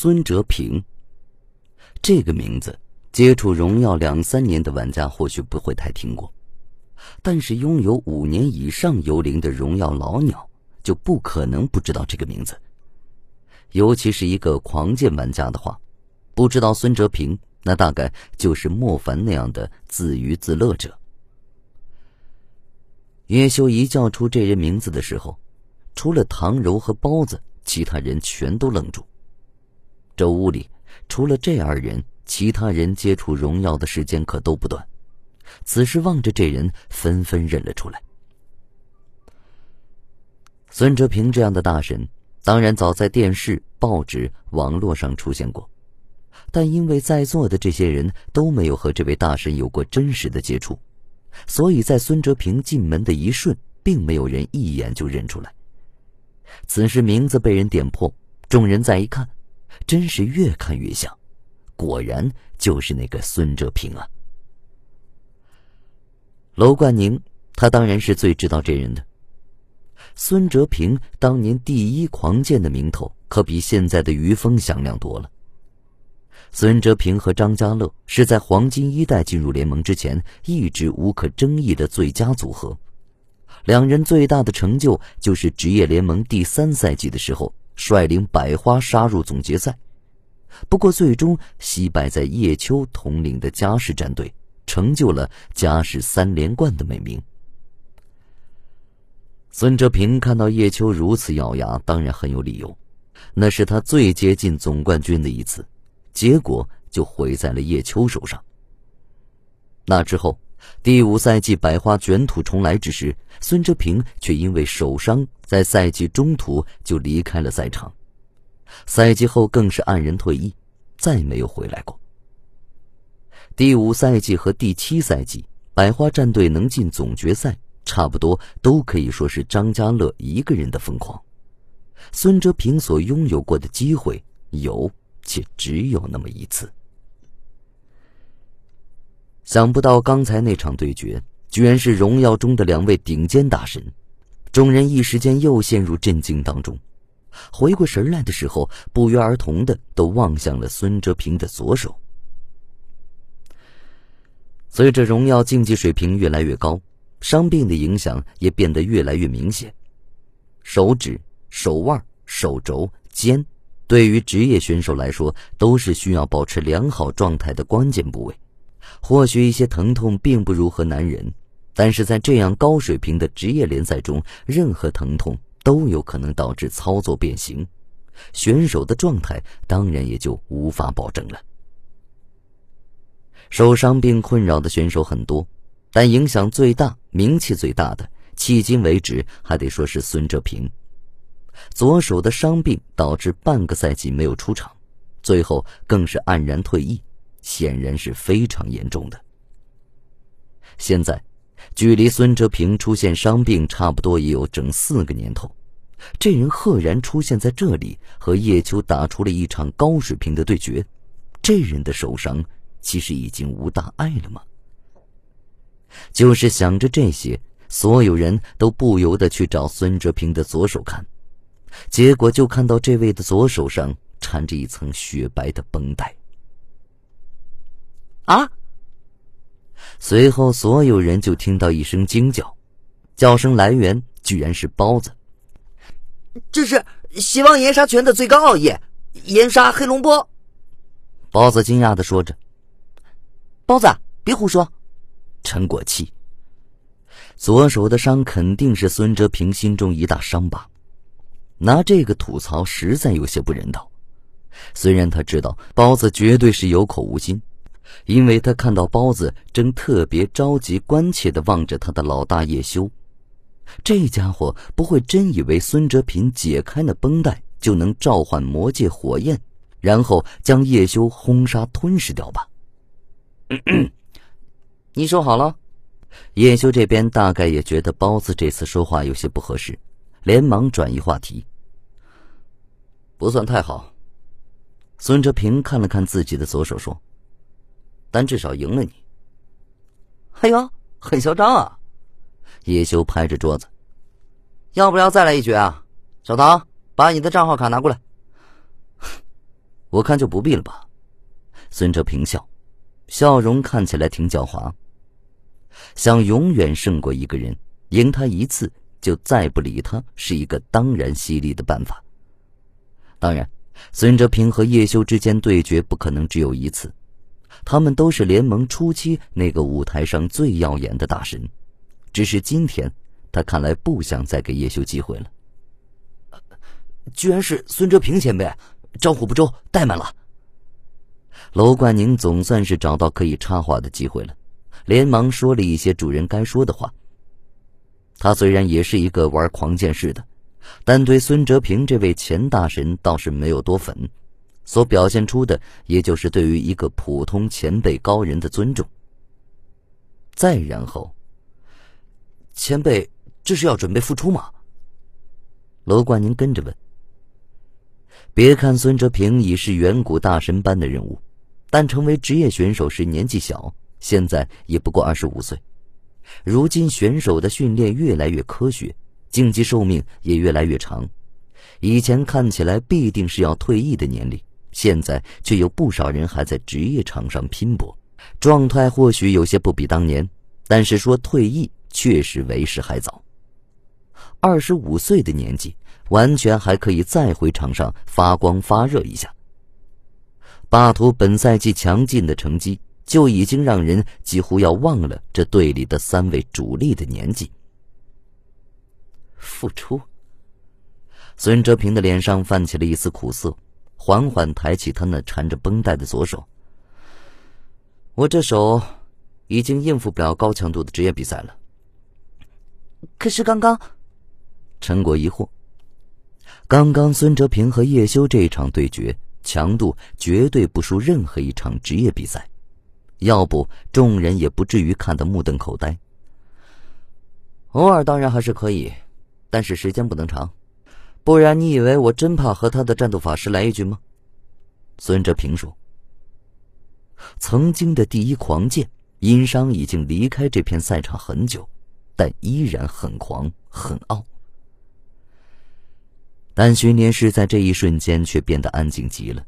孙哲平。这个名字，接触荣耀两三年的玩家或许不会太听过，但是拥有五年以上游龄的荣耀老鸟就不可能不知道这个名字。尤其是一个狂剑玩家的话，不知道孙哲平，那大概就是莫凡那样的自娱自乐者。叶修一叫出这人名字的时候，除了唐柔和包子，其他人全都愣住。这屋里除了这二人，其他人接触荣耀的时间可都不短。此时望着这人，纷纷认了出来。孙哲平这样的大神。当然，早在电视、报纸、网络上出现过，但因为在座的这些人都没有和这位大神有过真实的接触，所以在孙哲平进门的一瞬，并没有人一眼就认出来。此时名字被人点破，众人再一看，真是越看越像，果然就是那个孙哲平啊！楼冠宁，他当然是最知道这人的。孙哲平当年第一狂剑的名头，可比现在的于峰响亮多了。孙哲平和张家乐是在黄金一代进入联盟之前，一直无可争议的最佳组合。两人最大的成就，就是职业联盟第三赛季的时候，率领百花杀入总决赛。不过，最终惜败在叶秋统领的嘉世战队，成就了嘉世三连冠的美名。孙哲平看到叶秋如此咬牙，当然很有理由。那是他最接近总冠军的一次，结果就毁在了叶秋手上。那之后，第五赛季百花卷土重来之时，孙哲平却因为手伤，在赛季中途就离开了赛场。赛季后更是黯然退役，再没有回来过。第五赛季和第七赛季，百花战队能进总决赛。差不多都可以说是张家乐一个人的疯狂。孙哲平所拥有过的机会有，且只有那么一次。想不到刚才那场对决，居然是荣耀中的两位顶尖大神，众人一时间又陷入震惊当中。回过神来的时候，不约而同的都望向了孙哲平的左手。随着荣耀竞技水平越来越高。伤病的影响也变得越来越明显，手指、手腕、手肘、肩，对于职业选手来说都是需要保持良好状态的关键部位。或许一些疼痛并不如何难忍，但是在这样高水平的职业联赛中，任何疼痛都有可能导致操作变形，选手的状态当然也就无法保证了。受伤病困扰的选手很多。但影响最大、名气最大的，迄今为止还得说是孙哲平。左手的伤病导致半个赛季没有出场，最后更是黯然退役，显然是非常严重的。现在，距离孙哲平出现伤病差不多也有整四个年头，这人赫然出现在这里，和叶秋打出了一场高水平的对决。这人的受伤，其实已经无大碍了吗？就是想着这些，所有人都不由得去找孙哲平的左手看，结果就看到这位的左手上缠着一层雪白的绷带。啊！随后，所有人就听到一声惊叫，叫声来源居然是包子。这是希望岩沙拳的最高奥义——岩沙黑龙波。包子惊讶的说着：“包子，别胡说。”陈果气，左手的伤肯定是孙哲平心中一大伤疤，拿这个吐槽实在有些不人道。虽然他知道包子绝对是有口无心，因为他看到包子正特别着急、关切的望着他的老大叶修，这家伙不会真以为孙哲平解开那绷带就能召唤魔界火焰，然后将叶修轰杀吞噬掉吧？你说好了，叶修这边大概也觉得包子这次说话有些不合适，连忙转移话题。不算太好。孙哲平看了看自己的左手，说：“但至少赢了你。”哎呦，很嚣张啊！叶修拍着桌子：“要不要再来一局啊？小唐，把你的账号卡拿过来。”我看就不必了吧。孙哲平笑，笑容看起来挺狡猾。想永远胜过一个人，赢他一次就再不理他，是一个当然犀利的办法。当然，孙哲平和叶修之间对决不可能只有一次，他们都是联盟初期那个舞台上最耀眼的大神，只是今天他看来不想再给叶修机会了。居然是孙哲平前辈，招呼不周，怠慢了。楼冠宁总算是找到可以插话的机会了，连忙说了一些主人该说的话。他虽然也是一个玩狂剑士的，但对孙哲平这位前大神倒是没有多粉，所表现出的也就是对于一个普通前辈高人的尊重。再然后，前辈这是要准备复出吗？楼冠宁跟着问。别看孙哲平已是远古大神般的人物。但成为职业选手时年纪小，现在也不过二十五岁。如今选手的训练越来越科学，竞技寿命也越来越长。以前看起来必定是要退役的年龄，现在却有不少人还在职业场上拼搏。状态或许有些不比当年，但是说退役确实为时还早。二十五岁的年纪，完全还可以再回场上发光发热一下。巴图本赛季强劲的成绩，就已经让人几乎要忘了这队里的三位主力的年纪。复出，孙哲平的脸上泛起了一丝苦涩，缓缓抬起他那缠着绷带的左手。我这手已经应付不了高强度的职业比赛了。可是刚刚，陈果疑惑，刚刚孙哲平和叶修这一场对决。强度绝对不输任何一场职业比赛，要不众人也不至于看得目瞪口呆。偶尔当然还是可以，但是时间不能长，不然你以为我真怕和他的战斗法师来一局吗？孙哲平说：“曾经的第一狂剑殷商已经离开这片赛场很久，但依然很狂很傲。”但徐年氏在这一瞬间却变得安静极了，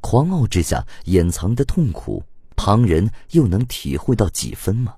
狂傲之下掩藏的痛苦，旁人又能体会到几分吗？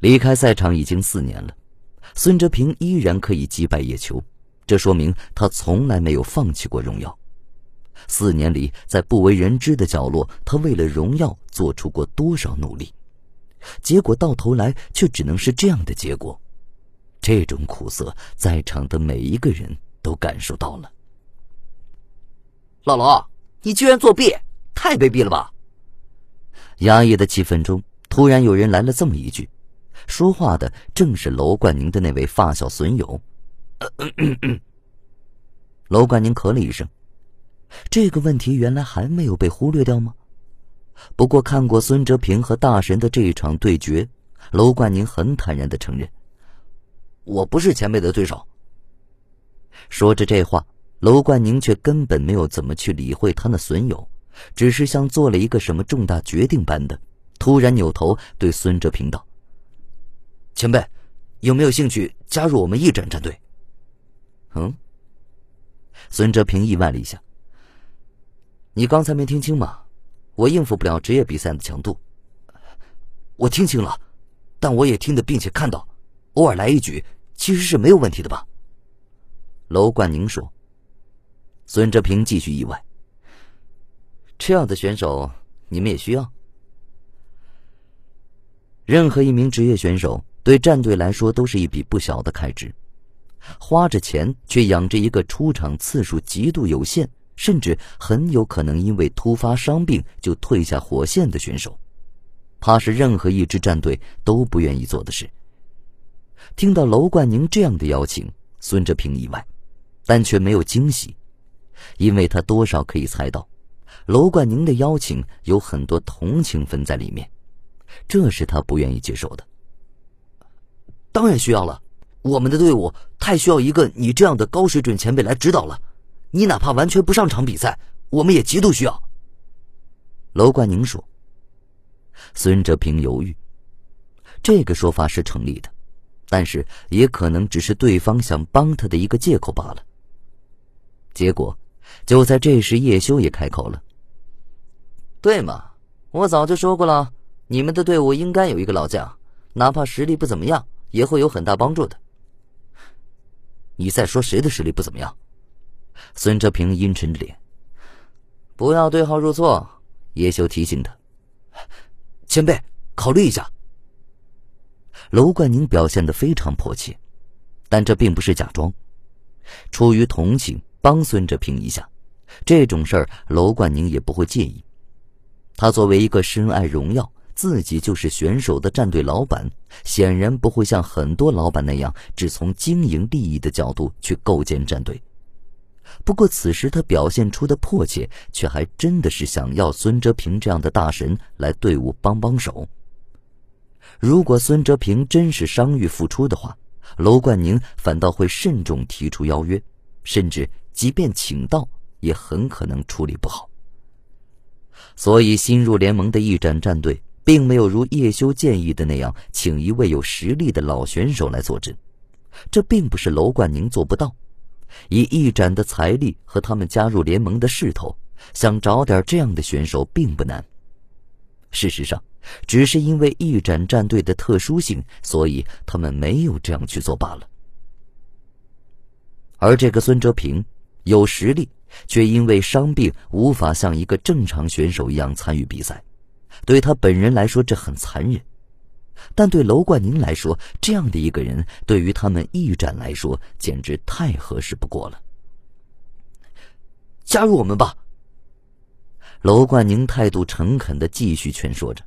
离开赛场已经四年了，孙哲平依然可以击败叶秋，这说明他从来没有放弃过荣耀。四年里，在不为人知的角落，他为了荣耀做出过多少努力，结果到头来却只能是这样的结果。这种苦涩，在场的每一个人都感受到了。老罗，你居然作弊，太卑鄙了吧！压抑的气氛中，突然有人来了这么一句，说话的正是楼冠宁的那位发小损友。楼冠宁咳了一声，这个问题原来还没有被忽略掉吗？不过看过孙哲平和大神的这一场对决，楼冠宁很坦然的承认。我不是前辈的对手。说着这话，楼冠宁却根本没有怎么去理会他那损友，只是像做了一个什么重大决定般的，突然扭头对孙哲平道：“前辈，有没有兴趣加入我们翼展战队？”嗯。孙哲平意外了一下：“你刚才没听清吗？我应付不了职业比赛的强度。”我听清了，但我也听得并且看到。偶尔来一局，其实是没有问题的吧？楼冠宁说。孙哲平继续意外：“这样的选手，你们也需要？任何一名职业选手对战队来说都是一笔不小的开支，花着钱却养着一个出场次数极度有限，甚至很有可能因为突发伤病就退下火线的选手，怕是任何一支战队都不愿意做的事。”听到楼冠宁这样的邀请，孙哲平意外，但却没有惊喜，因为他多少可以猜到，楼冠宁的邀请有很多同情分在里面，这是他不愿意接受的。当然需要了，我们的队伍太需要一个你这样的高水准前辈来指导了，你哪怕完全不上场比赛，我们也极度需要。楼冠宁说。孙哲平犹豫，这个说法是成立的。但是也可能只是对方想帮他的一个借口罢了。结果，就在这时，叶修也开口了：“对嘛，我早就说过了，你们的队伍应该有一个老将，哪怕实力不怎么样，也会有很大帮助的。”你在说谁的实力不怎么样？孙哲平阴沉着脸，不要对号入座。叶修提醒他：“前辈，考虑一下。”楼冠宁表现的非常迫切，但这并不是假装，出于同情帮孙哲平一下，这种事楼冠宁也不会介意。他作为一个深爱荣耀、自己就是选手的战队老板，显然不会像很多老板那样只从经营利益的角度去构建战队。不过此时他表现出的迫切，却还真的是想要孙哲平这样的大神来队伍帮帮手。如果孙哲平真是伤愈复出的话，楼冠宁反倒会慎重提出邀约，甚至即便请到，也很可能处理不好。所以新入联盟的翼展战队，并没有如叶修建议的那样，请一位有实力的老选手来坐镇。这并不是楼冠宁做不到，以一展的财力和他们加入联盟的势头，想找点这样的选手并不难。事实上。只是因为一展战队的特殊性，所以他们没有这样去做罢了。而这个孙哲平有实力，却因为伤病无法像一个正常选手一样参与比赛，对他本人来说这很残忍，但对楼冠宁来说，这样的一个人对于他们驿展来说简直太合适不过了。加入我们吧！楼冠宁态度诚恳的继续劝说着。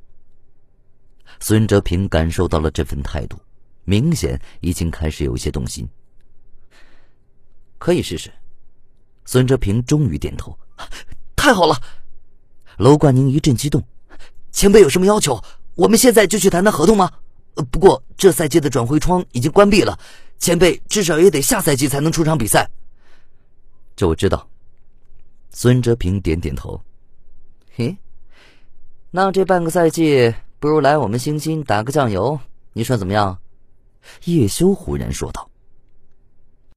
孙哲平感受到了这份态度，明显已经开始有些动心。可以试试。孙哲平终于点头，太好了！楼冠宁一阵激动，前辈有什么要求？我们现在就去谈谈合同吗？不过这赛季的转会窗已经关闭了，前辈至少也得下赛季才能出场比赛。这我知道。孙哲平点点头。嘿，那这半个赛季。不如来我们星星打个酱油，你说怎么样？叶修忽然说道。